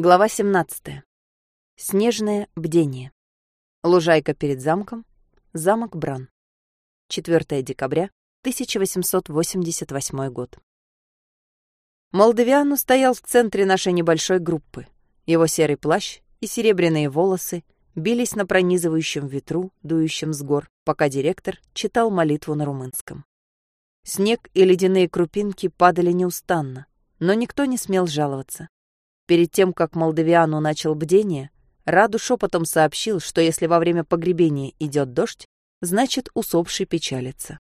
Глава 17. Снежное бдение. Лужайка перед замком. Замок Бран. 4 декабря 1888 год. Молдавиану стоял в центре нашей небольшой группы. Его серый плащ и серебряные волосы бились на пронизывающем ветру, дующем с гор, пока директор читал молитву на румынском. Снег и ледяные крупинки падали неустанно, но никто не смел жаловаться. Перед тем, как Молдавиану начал бдение, Раду шепотом сообщил, что если во время погребения идет дождь, значит, усопший печалится.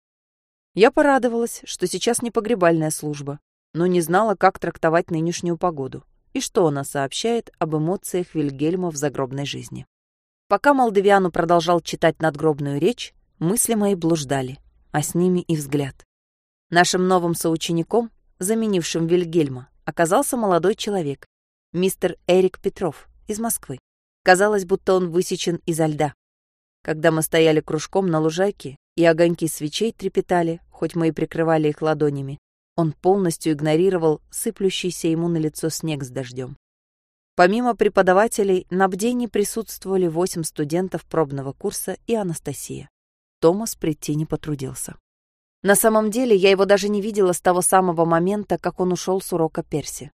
Я порадовалась, что сейчас не погребальная служба, но не знала, как трактовать нынешнюю погоду и что она сообщает об эмоциях Вильгельма в загробной жизни. Пока Молдавиану продолжал читать надгробную речь, мысли мои блуждали, а с ними и взгляд. Нашим новым соучеником, заменившим Вильгельма, оказался молодой человек, мистер Эрик Петров из Москвы. Казалось, будто он высечен изо льда. Когда мы стояли кружком на лужайке, и огоньки свечей трепетали, хоть мы и прикрывали их ладонями, он полностью игнорировал сыплющийся ему на лицо снег с дождем. Помимо преподавателей, на бдении присутствовали восемь студентов пробного курса и Анастасия. Томас прийти не потрудился. На самом деле, я его даже не видела с того самого момента, как он ушел с урока Перси.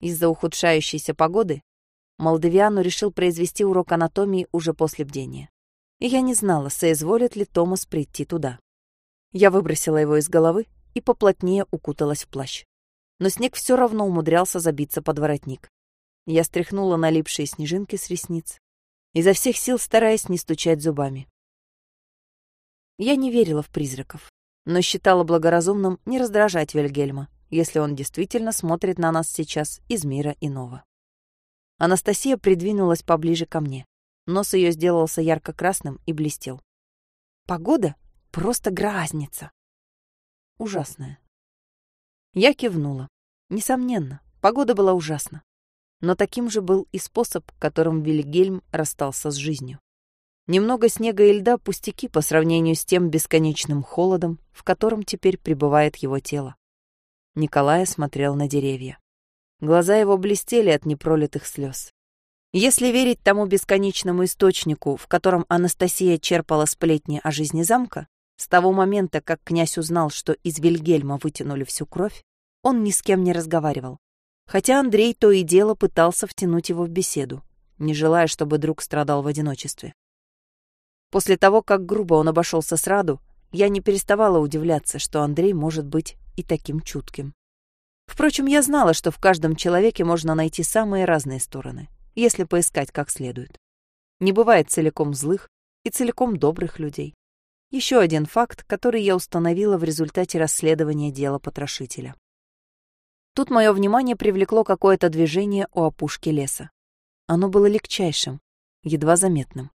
Из-за ухудшающейся погоды Молдавиану решил произвести урок анатомии уже после бдения. И я не знала, соизволит ли Томас прийти туда. Я выбросила его из головы и поплотнее укуталась в плащ. Но снег все равно умудрялся забиться под воротник. Я стряхнула налипшие снежинки с ресниц, изо всех сил стараясь не стучать зубами. Я не верила в призраков, но считала благоразумным не раздражать Вильгельма, если он действительно смотрит на нас сейчас из мира иного. Анастасия придвинулась поближе ко мне. Нос ее сделался ярко-красным и блестел. Погода просто грязница. Ужасная. Я кивнула. Несомненно, погода была ужасна. Но таким же был и способ, которым Вильгельм расстался с жизнью. Немного снега и льда пустяки по сравнению с тем бесконечным холодом, в котором теперь пребывает его тело. Николай смотрел на деревья. Глаза его блестели от непролитых слез. Если верить тому бесконечному источнику, в котором Анастасия черпала сплетни о жизни замка, с того момента, как князь узнал, что из Вильгельма вытянули всю кровь, он ни с кем не разговаривал. Хотя Андрей то и дело пытался втянуть его в беседу, не желая, чтобы друг страдал в одиночестве. После того, как грубо он обошелся с Раду, я не переставала удивляться, что Андрей может быть и таким чутким. Впрочем, я знала, что в каждом человеке можно найти самые разные стороны, если поискать как следует. Не бывает целиком злых и целиком добрых людей. Еще один факт, который я установила в результате расследования дела потрошителя. Тут мое внимание привлекло какое-то движение у опушки леса. Оно было легчайшим, едва заметным,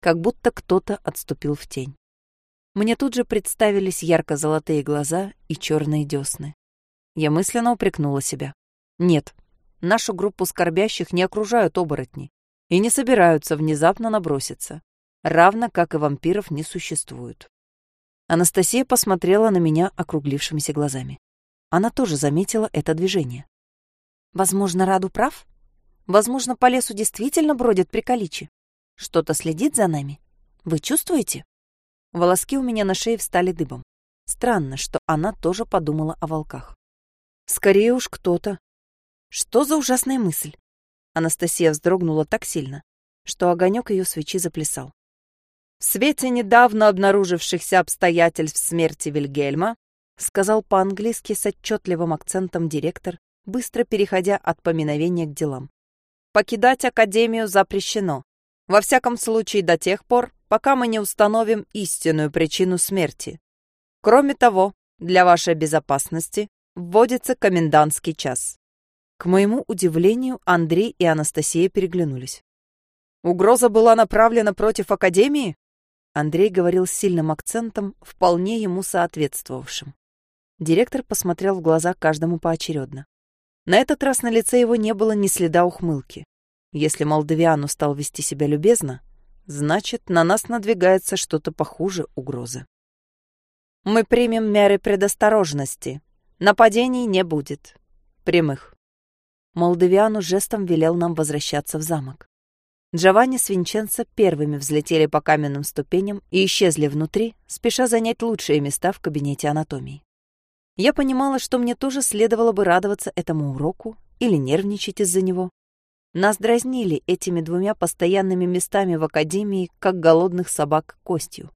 как будто кто-то отступил в тень. Мне тут же представились ярко-золотые глаза и черные десны. Я мысленно упрекнула себя. Нет, нашу группу скорбящих не окружают оборотни и не собираются внезапно наброситься, равно как и вампиров не существует. Анастасия посмотрела на меня округлившимися глазами. Она тоже заметила это движение. Возможно, Раду прав? Возможно, по лесу действительно бродят приколичи. Что-то следит за нами. Вы чувствуете? Волоски у меня на шее встали дыбом. Странно, что она тоже подумала о волках. Скорее уж кто-то. Что за ужасная мысль? Анастасия вздрогнула так сильно, что огонек ее свечи заплясал. В свете недавно обнаружившихся обстоятельств смерти Вильгельма, сказал по-английски с отчетливым акцентом директор, быстро переходя от поминовения к делам. Покидать Академию запрещено. Во всяком случае, до тех пор, пока мы не установим истинную причину смерти. Кроме того, для вашей безопасности вводится комендантский час. К моему удивлению, Андрей и Анастасия переглянулись. Угроза была направлена против Академии? Андрей говорил с сильным акцентом, вполне ему соответствовавшим. Директор посмотрел в глаза каждому поочередно. На этот раз на лице его не было ни следа ухмылки. Если Молдавиану стал вести себя любезно, Значит, на нас надвигается что-то похуже угрозы. Мы примем меры предосторожности. Нападений не будет. Прямых. Молдавиану жестом велел нам возвращаться в замок. Джованни с Винченцо первыми взлетели по каменным ступеням и исчезли внутри, спеша занять лучшие места в кабинете анатомии. Я понимала, что мне тоже следовало бы радоваться этому уроку или нервничать из-за него. Нас дразнили этими двумя постоянными местами в академии, как голодных собак костью.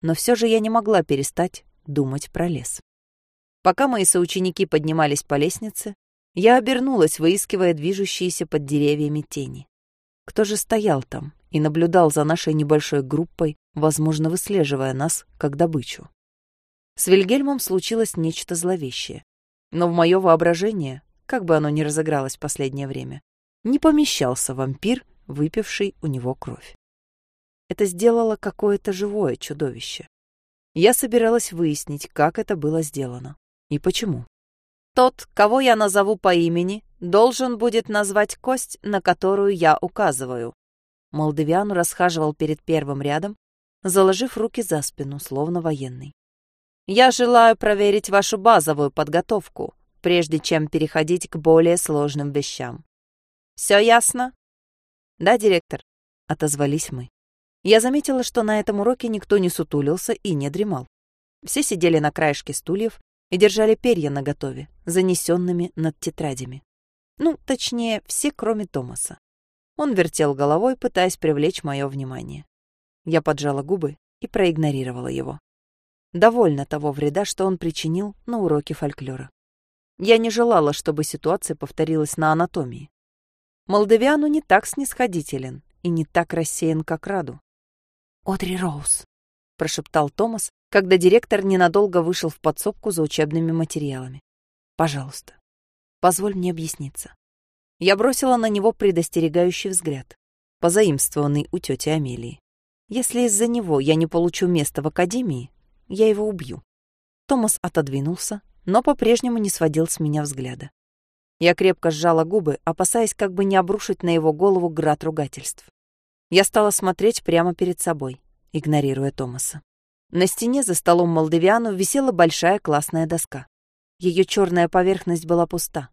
Но все же я не могла перестать думать про лес. Пока мои соученики поднимались по лестнице, я обернулась, выискивая движущиеся под деревьями тени. Кто же стоял там и наблюдал за нашей небольшой группой, возможно, выслеживая нас как добычу? С Вильгельмом случилось нечто зловещее. Но в мое воображение, как бы оно ни разыгралось в последнее время, не помещался вампир, выпивший у него кровь. Это сделало какое-то живое чудовище. Я собиралась выяснить, как это было сделано и почему. Тот, кого я назову по имени, должен будет назвать кость, на которую я указываю. Молдавиану расхаживал перед первым рядом, заложив руки за спину, словно военный. Я желаю проверить вашу базовую подготовку, прежде чем переходить к более сложным вещам. Все ясно? Да, директор, отозвались мы. Я заметила, что на этом уроке никто не сутулился и не дремал. Все сидели на краешке стульев, и держали перья наготове, занесенными над тетрадями. Ну, точнее, все, кроме Томаса. Он вертел головой, пытаясь привлечь мое внимание. Я поджала губы и проигнорировала его. Довольно того вреда, что он причинил на уроке фольклора. Я не желала, чтобы ситуация повторилась на анатомии. Молдавиану не так снисходителен и не так рассеян, как Раду. «Одри Роуз», — прошептал Томас, когда директор ненадолго вышел в подсобку за учебными материалами. «Пожалуйста, позволь мне объясниться». Я бросила на него предостерегающий взгляд, позаимствованный у тети Амелии. Если из-за него я не получу место в академии, я его убью. Томас отодвинулся, но по-прежнему не сводил с меня взгляда. Я крепко сжала губы, опасаясь как бы не обрушить на его голову град ругательств. Я стала смотреть прямо перед собой, игнорируя Томаса. На стене за столом Молдавиану висела большая классная доска. Ее черная поверхность была пуста.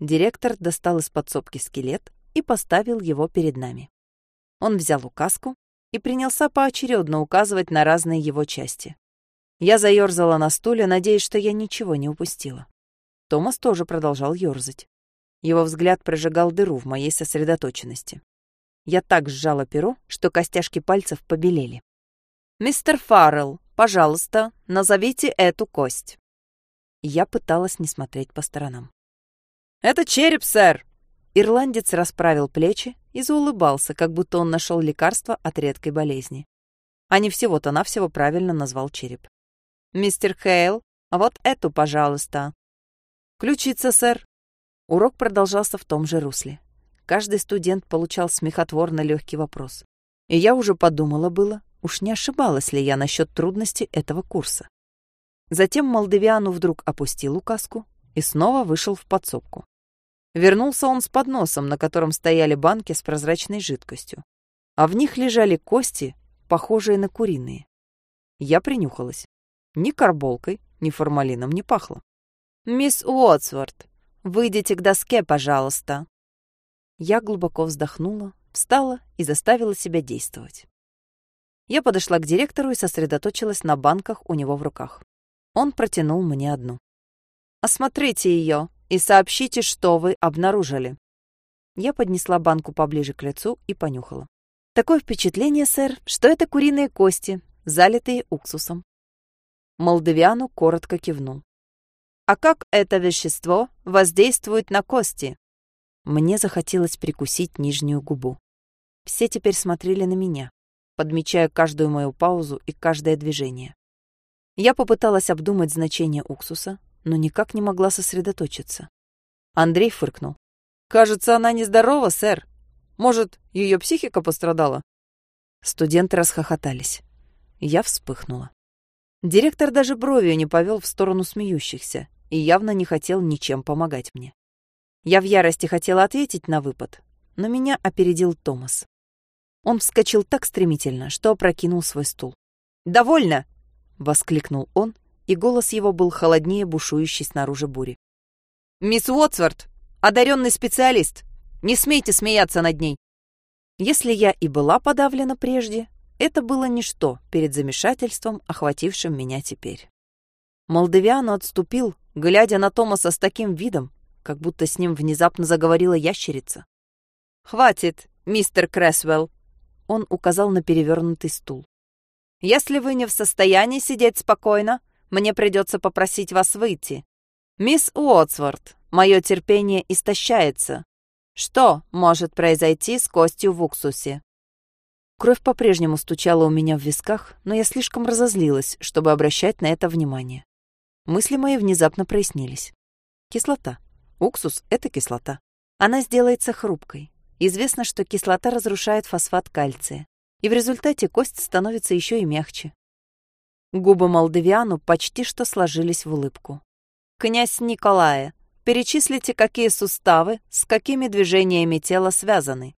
Директор достал из подсобки скелет и поставил его перед нами. Он взял указку и принялся поочередно указывать на разные его части. Я заерзала на стуле, надеясь, что я ничего не упустила. Томас тоже продолжал ерзать. Его взгляд прожигал дыру в моей сосредоточенности. Я так сжала перо, что костяшки пальцев побелели. «Мистер Фаррелл, пожалуйста, назовите эту кость». Я пыталась не смотреть по сторонам. «Это череп, сэр!» Ирландец расправил плечи и заулыбался, как будто он нашел лекарство от редкой болезни. А не всего-то навсего правильно назвал череп. «Мистер Хейл, вот эту, пожалуйста». «Ключица, сэр». Урок продолжался в том же русле. Каждый студент получал смехотворно легкий вопрос. И я уже подумала было, Уж не ошибалась ли я насчет трудностей этого курса? Затем Молдавиану вдруг опустил указку и снова вышел в подсобку. Вернулся он с подносом, на котором стояли банки с прозрачной жидкостью, а в них лежали кости, похожие на куриные. Я принюхалась. Ни карболкой, ни формалином не пахло. «Мисс Уотсворт, выйдите к доске, пожалуйста». Я глубоко вздохнула, встала и заставила себя действовать. Я подошла к директору и сосредоточилась на банках у него в руках. Он протянул мне одну. «Осмотрите ее и сообщите, что вы обнаружили». Я поднесла банку поближе к лицу и понюхала. «Такое впечатление, сэр, что это куриные кости, залитые уксусом». Молдавиану коротко кивнул. «А как это вещество воздействует на кости?» Мне захотелось прикусить нижнюю губу. Все теперь смотрели на меня подмечая каждую мою паузу и каждое движение. Я попыталась обдумать значение уксуса, но никак не могла сосредоточиться. Андрей фыркнул. «Кажется, она нездорова, сэр. Может, ее психика пострадала?» Студенты расхохотались. Я вспыхнула. Директор даже бровью не повел в сторону смеющихся и явно не хотел ничем помогать мне. Я в ярости хотела ответить на выпад, но меня опередил Томас. Он вскочил так стремительно, что опрокинул свой стул. «Довольно!» — воскликнул он, и голос его был холоднее бушующей снаружи бури. «Мисс Уотсворт, Одаренный специалист. Не смейте смеяться над ней. Если я и была подавлена прежде, это было ничто перед замешательством, охватившим меня теперь. Молдавиану отступил, глядя на Томаса с таким видом, как будто с ним внезапно заговорила ящерица. «Хватит, мистер Крэсвелл!» Он указал на перевернутый стул. «Если вы не в состоянии сидеть спокойно, мне придется попросить вас выйти. Мисс Уотсворт, мое терпение истощается. Что может произойти с костью в уксусе?» Кровь по-прежнему стучала у меня в висках, но я слишком разозлилась, чтобы обращать на это внимание. Мысли мои внезапно прояснились. Кислота. Уксус — это кислота. Она сделается хрупкой. Известно, что кислота разрушает фосфат кальция, и в результате кость становится еще и мягче. Губы Молдавиану почти что сложились в улыбку. «Князь Николая, перечислите, какие суставы с какими движениями тела связаны».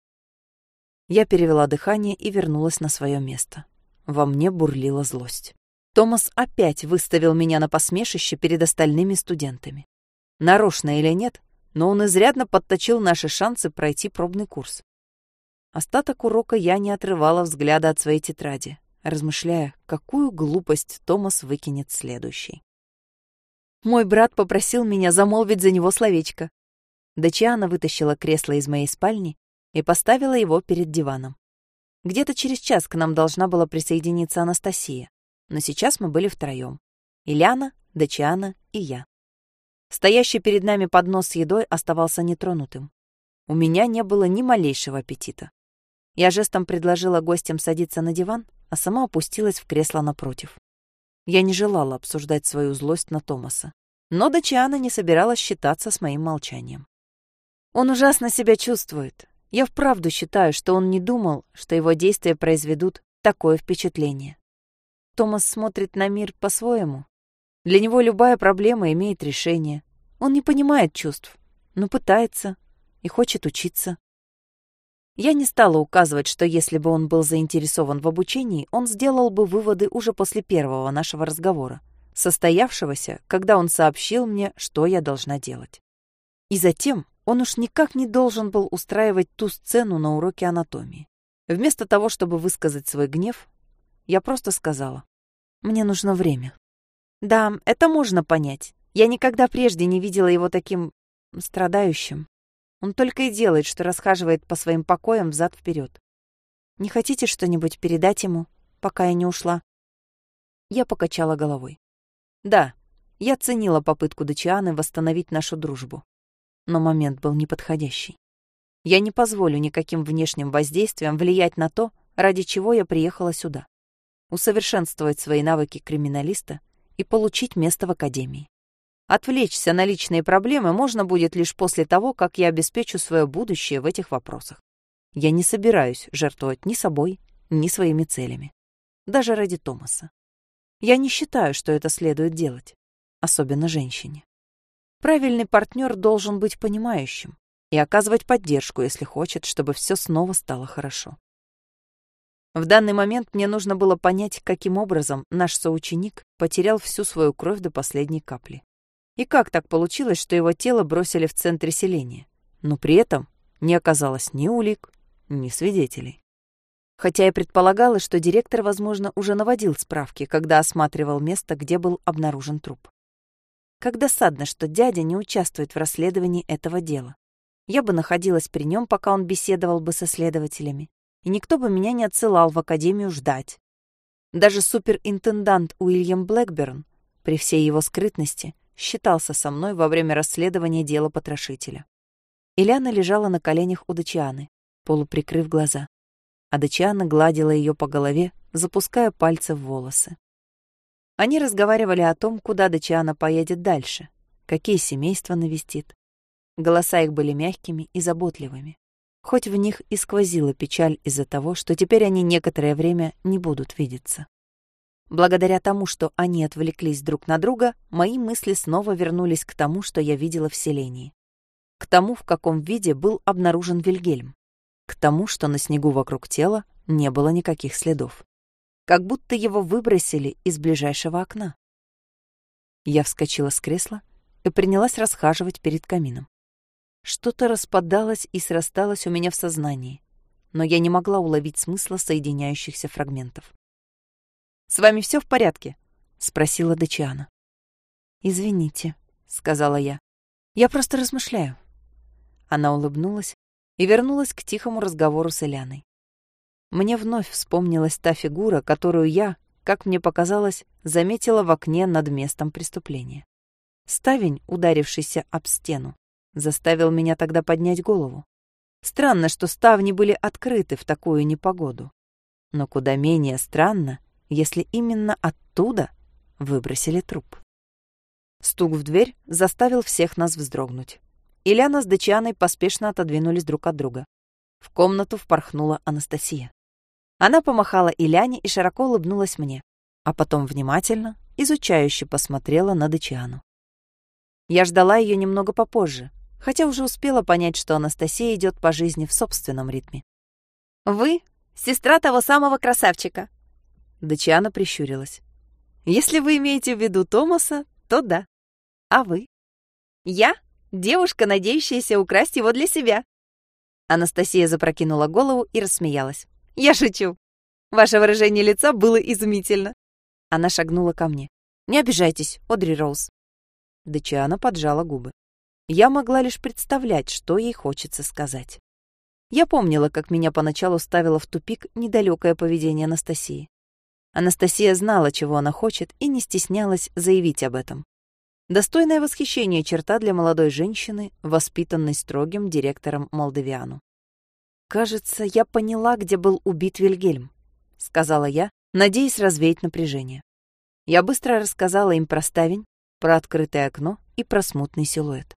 Я перевела дыхание и вернулась на свое место. Во мне бурлила злость. Томас опять выставил меня на посмешище перед остальными студентами. Нарочно или нет, но он изрядно подточил наши шансы пройти пробный курс. Остаток урока я не отрывала взгляда от своей тетради, размышляя, какую глупость Томас выкинет следующий. Мой брат попросил меня замолвить за него словечко. Дачиана вытащила кресло из моей спальни и поставила его перед диваном. Где-то через час к нам должна была присоединиться Анастасия, но сейчас мы были втроем. Ильяна, Дачиана и я. Стоящий перед нами поднос с едой оставался нетронутым. У меня не было ни малейшего аппетита. Я жестом предложила гостям садиться на диван, а сама опустилась в кресло напротив. Я не желала обсуждать свою злость на Томаса. Но Дачиана не собиралась считаться с моим молчанием. Он ужасно себя чувствует. Я вправду считаю, что он не думал, что его действия произведут такое впечатление. Томас смотрит на мир по-своему. Для него любая проблема имеет решение. Он не понимает чувств, но пытается и хочет учиться. Я не стала указывать, что если бы он был заинтересован в обучении, он сделал бы выводы уже после первого нашего разговора, состоявшегося, когда он сообщил мне, что я должна делать. И затем он уж никак не должен был устраивать ту сцену на уроке анатомии. Вместо того, чтобы высказать свой гнев, я просто сказала, «Мне нужно время». Да, это можно понять. Я никогда прежде не видела его таким страдающим. Он только и делает, что расхаживает по своим покоям взад вперед. Не хотите что-нибудь передать ему, пока я не ушла? Я покачала головой. Да, я ценила попытку Дачианы восстановить нашу дружбу. Но момент был неподходящий. Я не позволю никаким внешним воздействиям влиять на то, ради чего я приехала сюда. Усовершенствовать свои навыки криминалиста и получить место в академии. Отвлечься на личные проблемы можно будет лишь после того, как я обеспечу свое будущее в этих вопросах. Я не собираюсь жертвовать ни собой, ни своими целями. Даже ради Томаса. Я не считаю, что это следует делать. Особенно женщине. Правильный партнер должен быть понимающим и оказывать поддержку, если хочет, чтобы все снова стало хорошо. В данный момент мне нужно было понять, каким образом наш соученик потерял всю свою кровь до последней капли. И как так получилось, что его тело бросили в центре селения, но при этом не оказалось ни улик, ни свидетелей? Хотя я предполагала, что директор, возможно, уже наводил справки, когда осматривал место, где был обнаружен труп. Как досадно, что дядя не участвует в расследовании этого дела. Я бы находилась при нем, пока он беседовал бы со следователями, и никто бы меня не отсылал в академию ждать. Даже суперинтендант Уильям Блэкберн, при всей его скрытности, считался со мной во время расследования дела потрошителя. Ильяна лежала на коленях у Дачианы, полуприкрыв глаза. А Дачиана гладила ее по голове, запуская пальцы в волосы. Они разговаривали о том, куда Дачиана поедет дальше, какие семейства навестит. Голоса их были мягкими и заботливыми, хоть в них и сквозила печаль из-за того, что теперь они некоторое время не будут видеться. Благодаря тому, что они отвлеклись друг на друга, мои мысли снова вернулись к тому, что я видела в селении. К тому, в каком виде был обнаружен Вильгельм. К тому, что на снегу вокруг тела не было никаких следов. Как будто его выбросили из ближайшего окна. Я вскочила с кресла и принялась расхаживать перед камином. Что-то распадалось и срасталось у меня в сознании, но я не могла уловить смысла соединяющихся фрагментов. «С вами все в порядке?» — спросила Дачиана. «Извините», — сказала я. «Я просто размышляю». Она улыбнулась и вернулась к тихому разговору с Эляной. Мне вновь вспомнилась та фигура, которую я, как мне показалось, заметила в окне над местом преступления. Ставень, ударившийся об стену, заставил меня тогда поднять голову. Странно, что ставни были открыты в такую непогоду. Но куда менее странно, если именно оттуда выбросили труп. Стук в дверь заставил всех нас вздрогнуть. Ильяна с Дачианой поспешно отодвинулись друг от друга. В комнату впорхнула Анастасия. Она помахала Иляне и широко улыбнулась мне, а потом внимательно, изучающе посмотрела на Дачиану. Я ждала ее немного попозже, хотя уже успела понять, что Анастасия идет по жизни в собственном ритме. «Вы — сестра того самого красавчика!» Дачиана прищурилась. «Если вы имеете в виду Томаса, то да. А вы? Я — девушка, надеющаяся украсть его для себя. Анастасия запрокинула голову и рассмеялась. Я шучу. Ваше выражение лица было изумительно. Она шагнула ко мне. Не обижайтесь, Одри Роуз. Дачиана поджала губы. Я могла лишь представлять, что ей хочется сказать. Я помнила, как меня поначалу ставило в тупик недалекое поведение Анастасии. Анастасия знала, чего она хочет, и не стеснялась заявить об этом. Достойное восхищение черта для молодой женщины, воспитанной строгим директором Молдавиану. «Кажется, я поняла, где был убит Вильгельм», — сказала я, надеясь развеять напряжение. Я быстро рассказала им про ставень, про открытое окно и про смутный силуэт.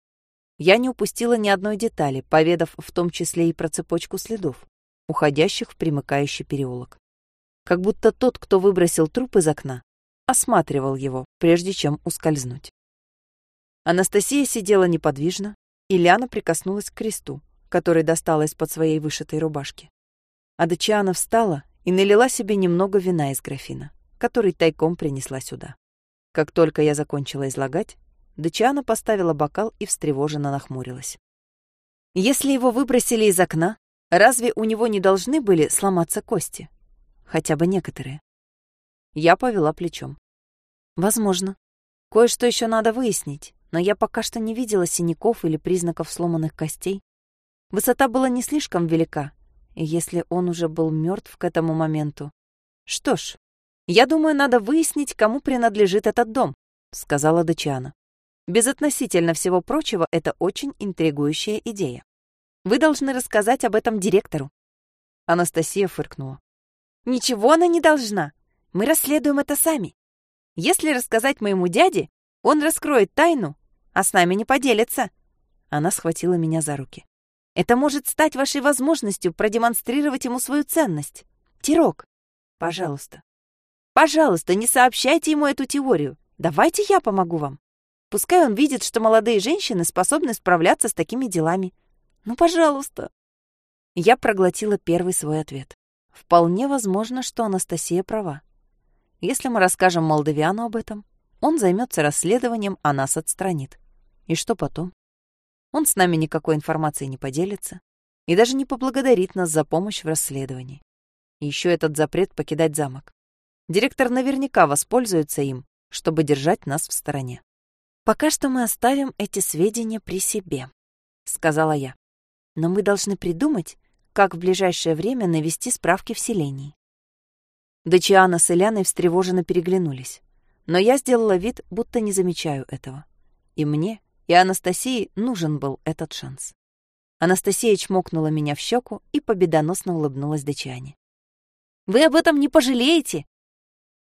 Я не упустила ни одной детали, поведав в том числе и про цепочку следов, уходящих в примыкающий переулок как будто тот, кто выбросил труп из окна, осматривал его, прежде чем ускользнуть. Анастасия сидела неподвижно, и Ляна прикоснулась к кресту, который достала из-под своей вышитой рубашки. Адачиана встала и налила себе немного вина из графина, который тайком принесла сюда. Как только я закончила излагать, Дачиана поставила бокал и встревоженно нахмурилась. Если его выбросили из окна, разве у него не должны были сломаться кости? Хотя бы некоторые. Я повела плечом. Возможно. Кое-что еще надо выяснить, но я пока что не видела синяков или признаков сломанных костей. Высота была не слишком велика, и если он уже был мертв к этому моменту... Что ж, я думаю, надо выяснить, кому принадлежит этот дом, сказала Дачиана. Безотносительно всего прочего, это очень интригующая идея. Вы должны рассказать об этом директору. Анастасия фыркнула. Ничего она не должна. Мы расследуем это сами. Если рассказать моему дяде, он раскроет тайну, а с нами не поделится. Она схватила меня за руки. Это может стать вашей возможностью продемонстрировать ему свою ценность. Тирок, пожалуйста. Пожалуйста, не сообщайте ему эту теорию. Давайте я помогу вам. Пускай он видит, что молодые женщины способны справляться с такими делами. Ну, пожалуйста. Я проглотила первый свой ответ. Вполне возможно, что Анастасия права. Если мы расскажем Молдавиану об этом, он займется расследованием, а нас отстранит. И что потом? Он с нами никакой информацией не поделится и даже не поблагодарит нас за помощь в расследовании. еще этот запрет покидать замок. Директор наверняка воспользуется им, чтобы держать нас в стороне. «Пока что мы оставим эти сведения при себе», — сказала я. «Но мы должны придумать, как в ближайшее время навести справки в селении. Дачиана с Иляной встревоженно переглянулись, но я сделала вид, будто не замечаю этого. И мне, и Анастасии нужен был этот шанс. Анастасия чмокнула меня в щеку и победоносно улыбнулась Дачиане. «Вы об этом не пожалеете!»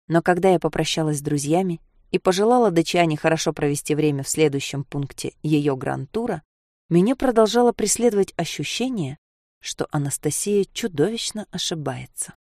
Но когда я попрощалась с друзьями и пожелала Дачиане хорошо провести время в следующем пункте ее гран-тура, меня продолжало преследовать ощущение, что Анастасия чудовищно ошибается.